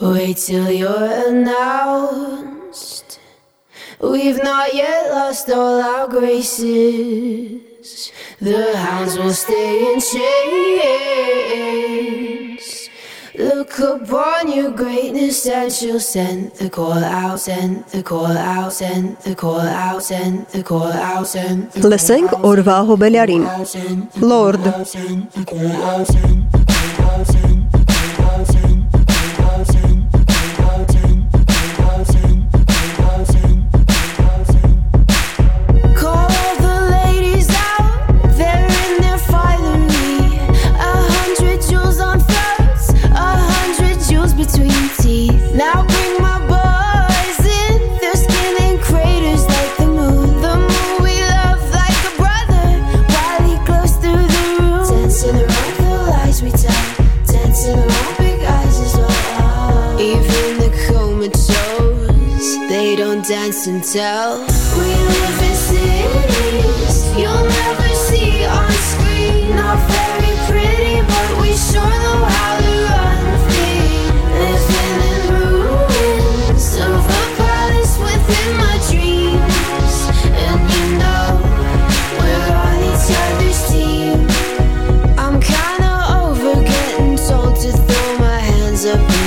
Wait till you're announced. We've not yet lost all our graces. The hounds will stay in chains. Look upon your greatness and you'll send the call out, send the call out, send the call out, send the call out, send the Lăseng Orvaho Belearin Lorde tell. We live in cities you'll never see on screen. Not very pretty, but we sure know how to run things. Living in ruins of a palace within my dreams, and you know we're on each other's team. I'm kinda over getting told to throw my hands up.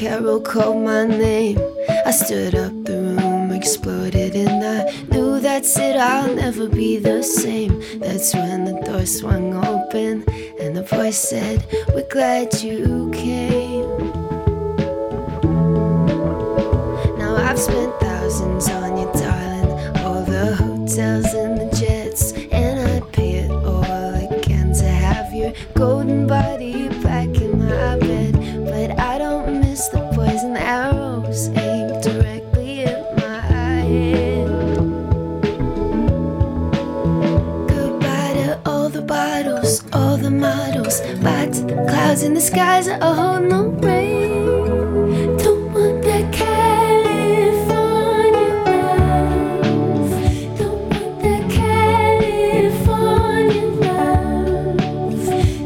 Carole called my name. I stood up, the room exploded, and I knew that's it, I'll never be the same. That's when the door swung open, and the voice said, We're glad you came. Now I've spent thousands on you. in the skies are all no rain. Don't want that California love. Don't want that California love.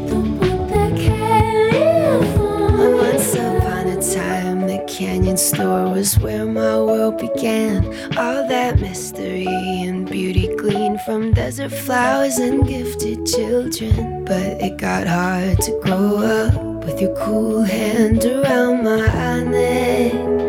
Don't want that California. Once upon a time, the canyon store was where my world began. All that mystery and beauty gleaned from desert flowers and gifted children but it got hard to grow up with your cool hand around my neck.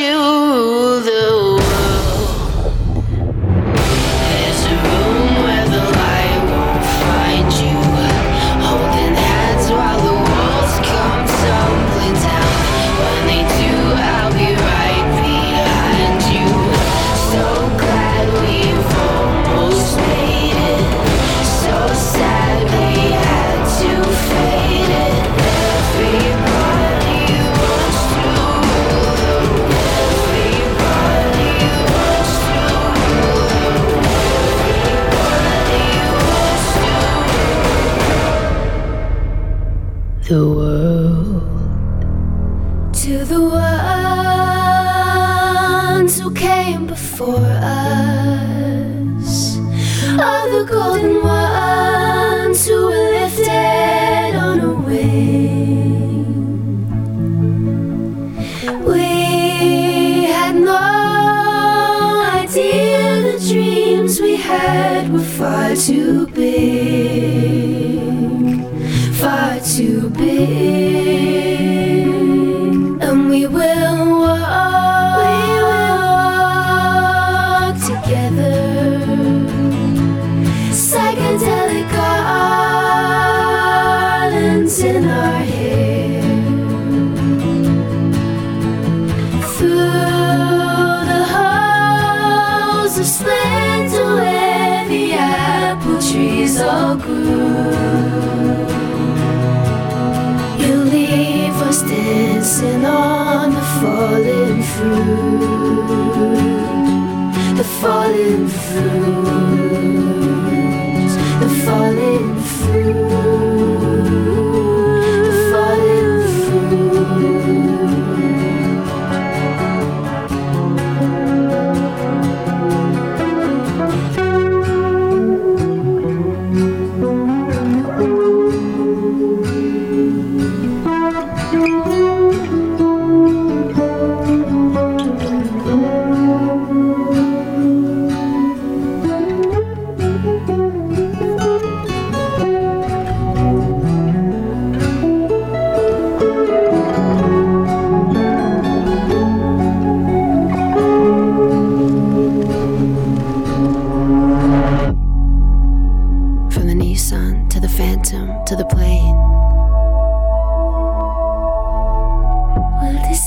Wants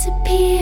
disappear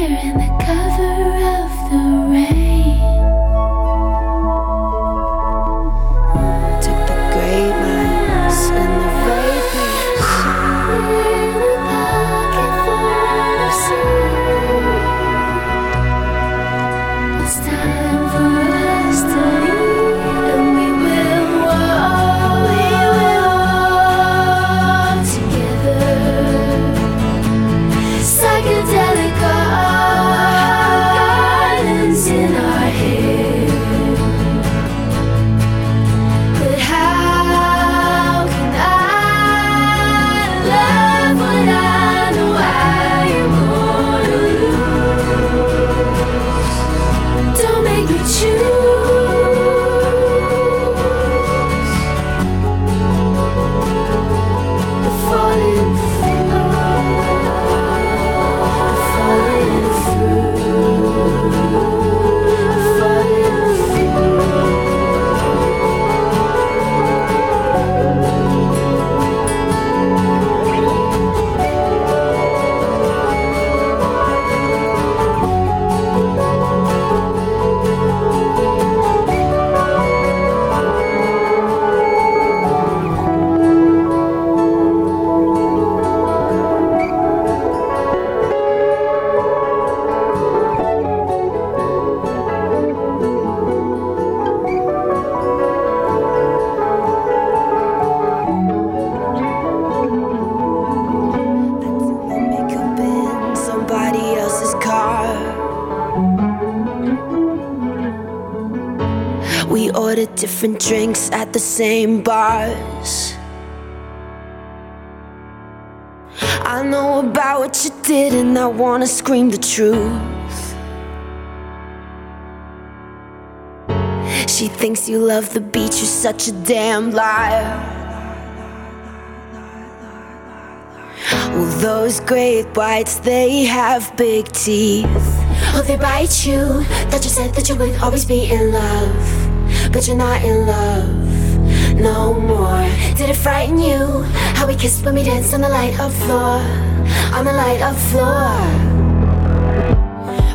same bars. I know about what you did, and I wanna scream the truth. She thinks you love the beach, you're such a damn liar. Well, those great whites, they have big teeth. Oh, they bite you. That you said that you would always be in love, but you're not in love no more. Did it frighten you? How we kissed when we danced on the light of floor, on the light of floor.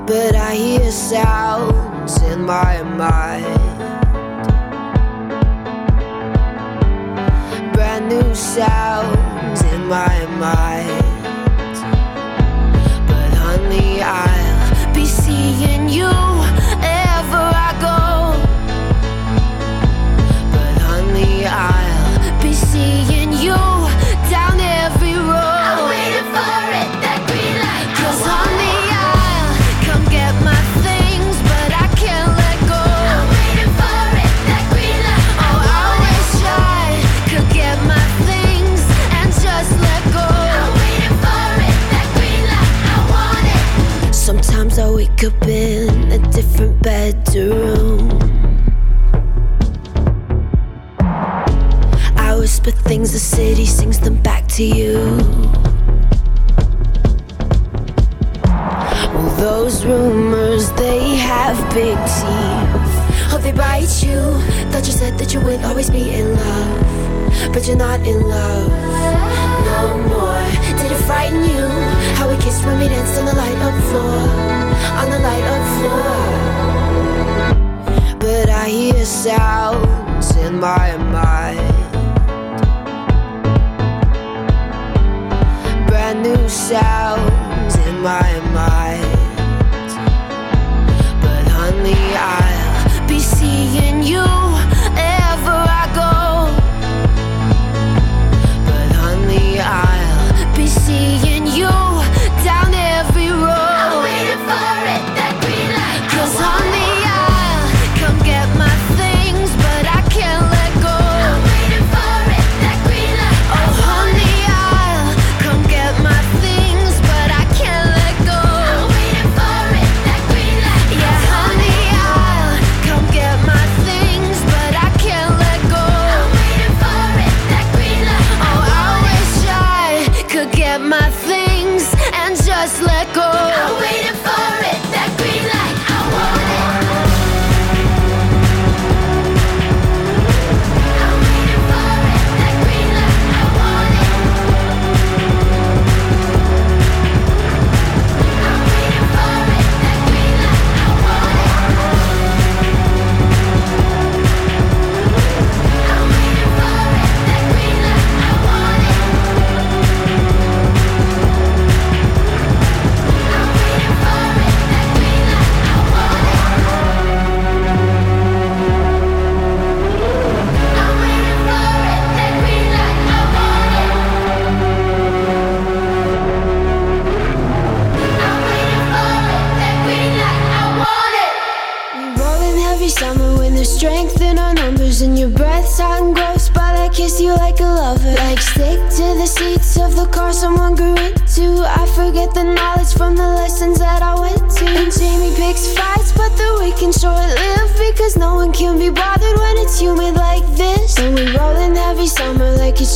But I hear sounds in my mind. Brand new sounds in my mind. But honey, I'll be seeing you.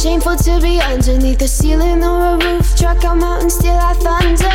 Shameful to be underneath a ceiling or a roof. Truck out mountains till I thunder.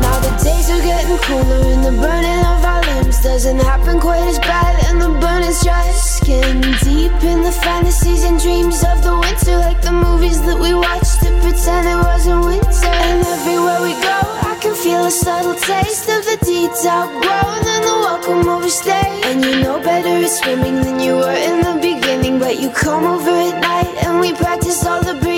Now the days are getting cooler and the burning of our limbs doesn't happen quite as bad and the burn is just skin deep in the fantasies and dreams of the winter like the movies that we watched to pretend it wasn't winter and everywhere we go, I can feel a subtle taste of the deeds outgrown and the welcome overstayed. And you know better at swimming than you were in the beginning, but you come over at night and we practice all the.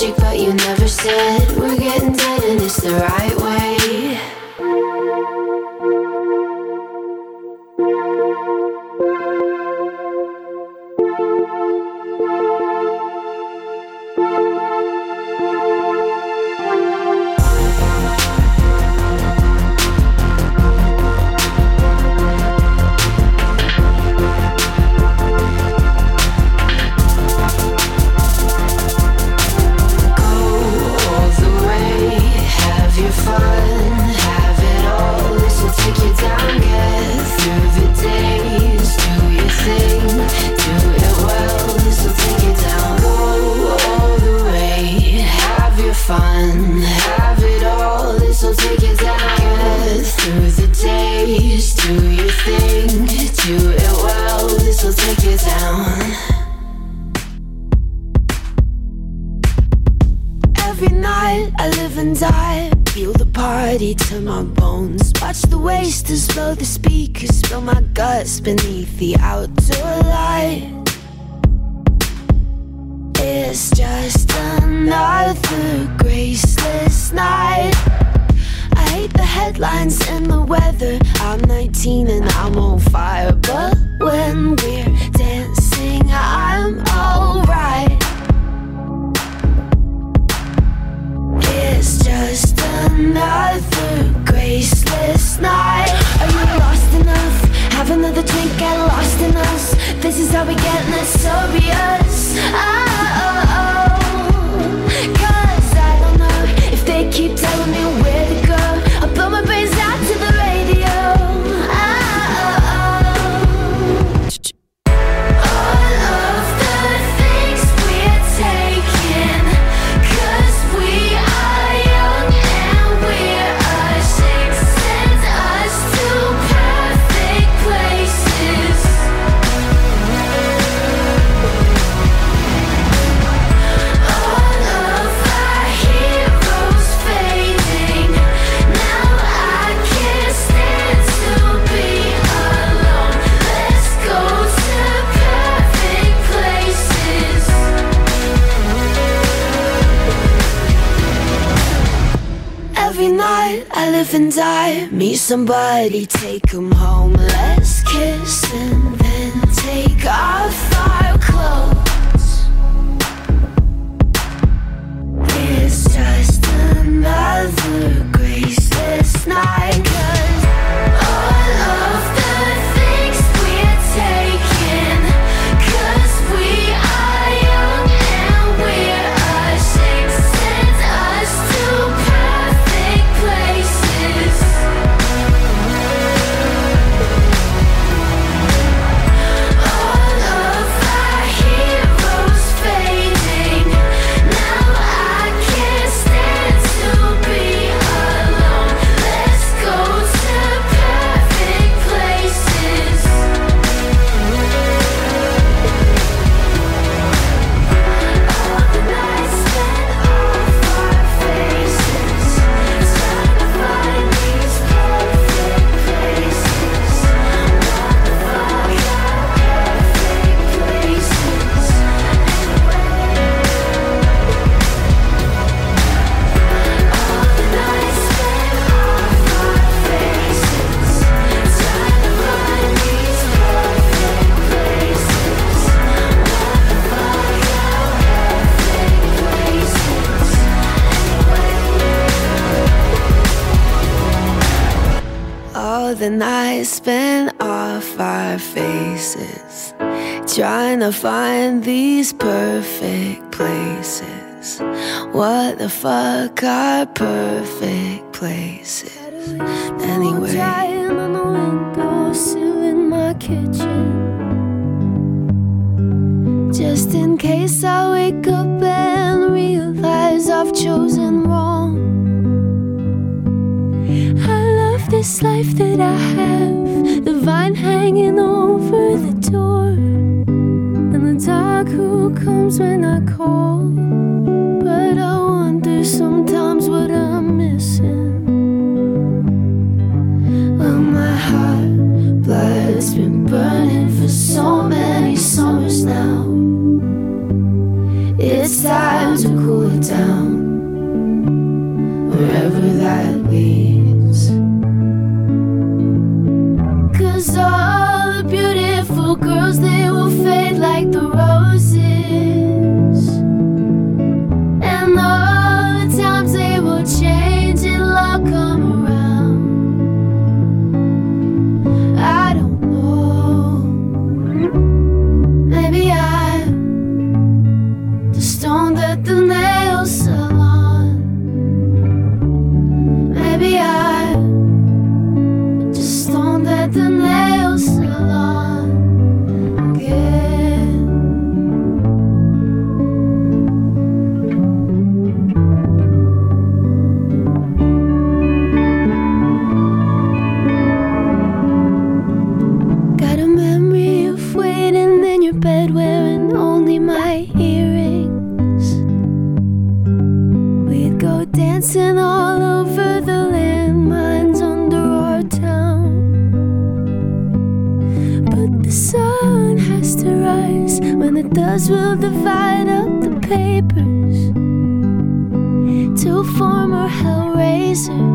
Magic, but you never said we're getting dead and it's the right way. This is how we get notorious. I somebody, take him home. Let's kiss and then take off our clothes. It's just another graceless night. Just in case I wake up and realize I've chosen wrong. I love this life that I have, the vine hanging over the door and the dog who comes when I call. that. bed wearing only my earrings. We'd go dancing all over the landmines under our town. But the sun has to rise. When it does, we'll divide up the papers to form our hellraisers.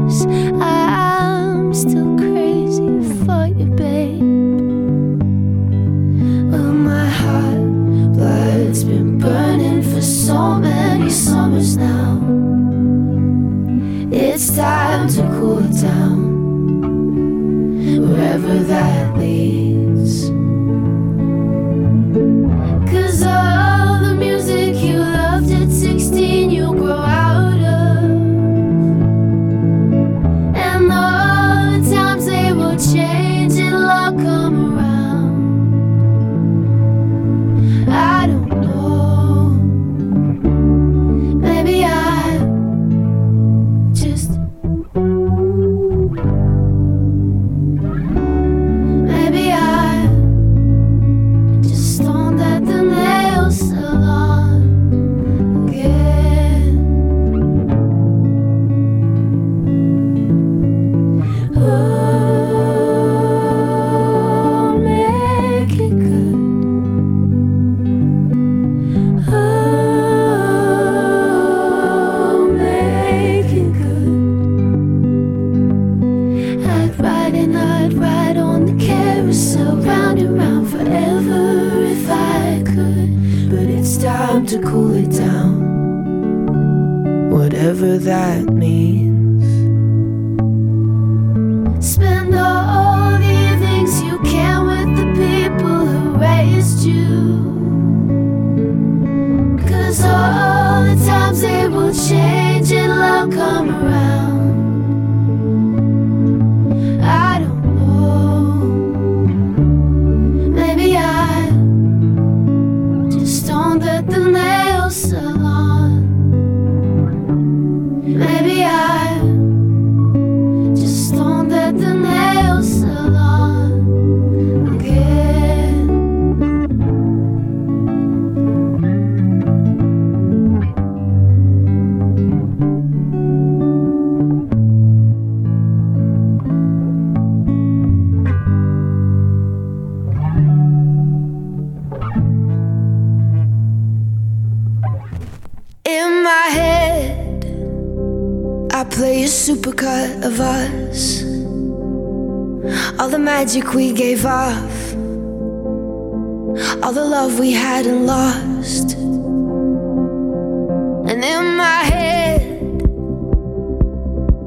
Magic we gave off, all the love we had and lost. And in my head,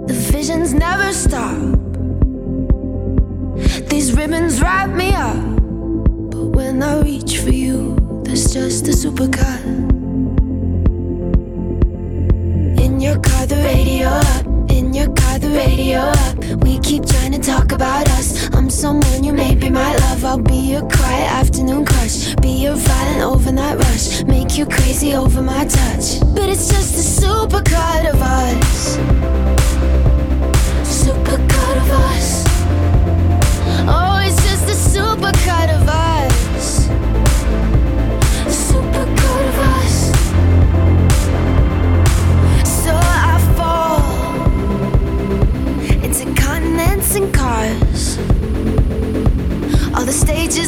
the visions never stop. These ribbons wrap me up, but when I reach for you, there's just a supercut. In your car, the radio up. Radio up. We keep trying to talk about us. I'm someone you may be my love. I'll be your quiet afternoon crush. Be your violent overnight rush. Make you crazy over my touch. But it's just a supercut of us. Supercut of us. Oh, it's just a supercut of us.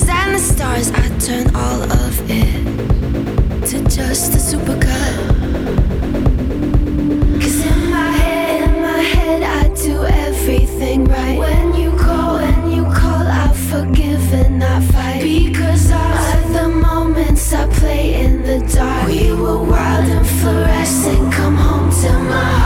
and the stars, I turn all of it to just a supercut. Cause in my head, in my head, I do everything right. When you call, when you call, I forgive and I fight. Because I of the moments I play in the dark, we were wild and fluorescent. Come home to my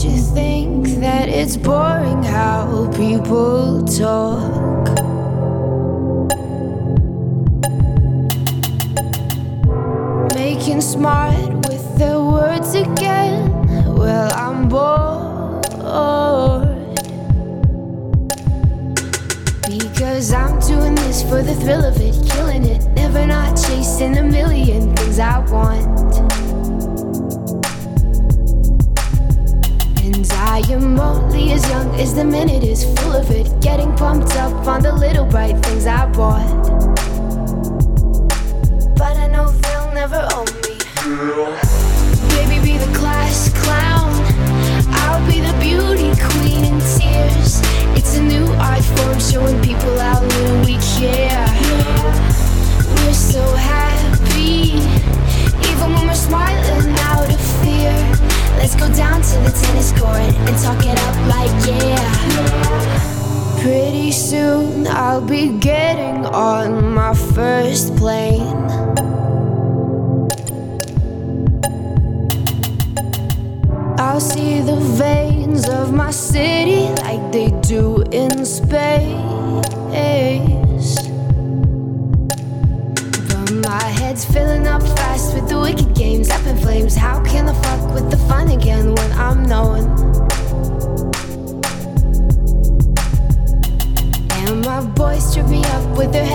Don't you think that it's boring how people talk? Making smart with their words again. Well, I'm bored. Because I'm doing this for the thrill of it, killing it. Never not chasing a million things I want. I am only as young as the minute is full of it. Getting pumped up on the little bright things I bought. But I know they'll never own me. Baby, be the class clown. I'll be the beauty queen in tears. It's a new art form showing people how little we care. We're so happy, even when we're smiling. Let's go down to the tennis court and talk it up like yeah. Pretty soon I'll be getting on my first plane. I'll see the veins of my city like they do in space. But my head's filling up fast with the wicked games up in flames. How can the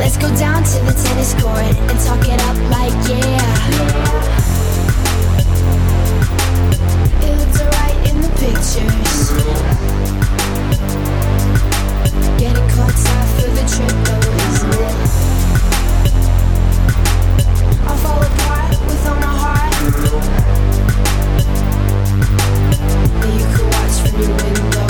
Let's go down to the tennis court and talk it up like yeah. It looks alright in the pictures. Getting caught side for the trip, though, isn't it? I'll fall apart with all my heart. That you could watch from your window.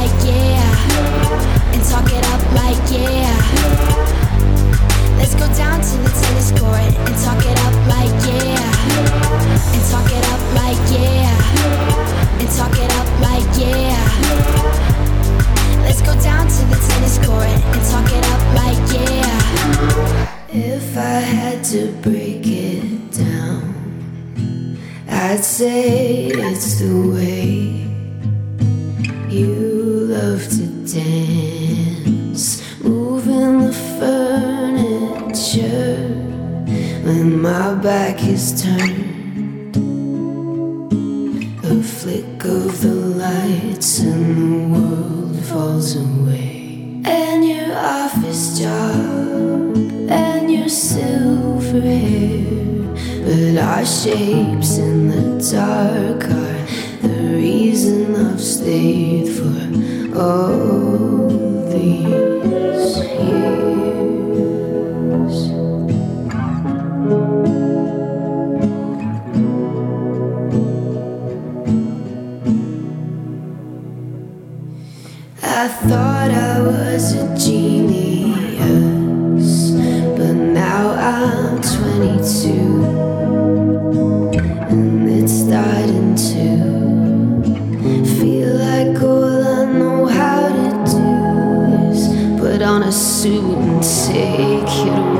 suit and take it away.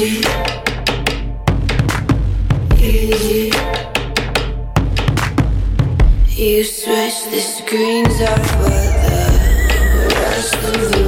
You switch the screens off for the rest of the